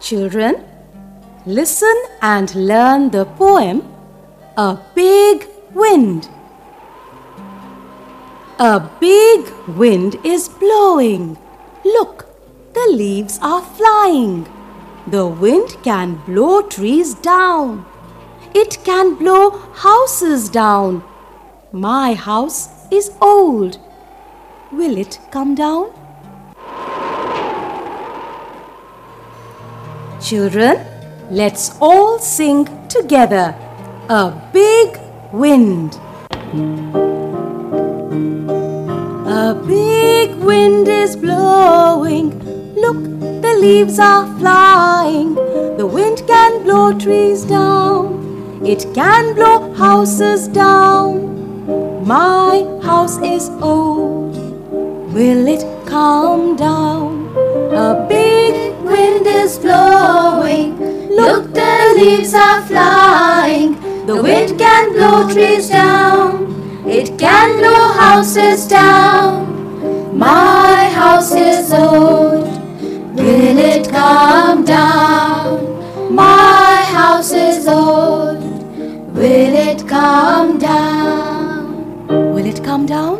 Children, listen and learn the poem A Big Wind. A big wind is blowing. Look, the leaves are flying. The wind can blow trees down. It can blow houses down. My house is old. Will it come down? Children, let's all sing together. A big wind. A big wind is blowing. Look, the leaves are flying. The wind can blow trees down. It can blow houses down. My house is old. Will it calm down? Leaves are flying. The wind can blow trees down. It can blow houses down. My house is old. Will it come down? My house is old. Will it come down? Will it come down?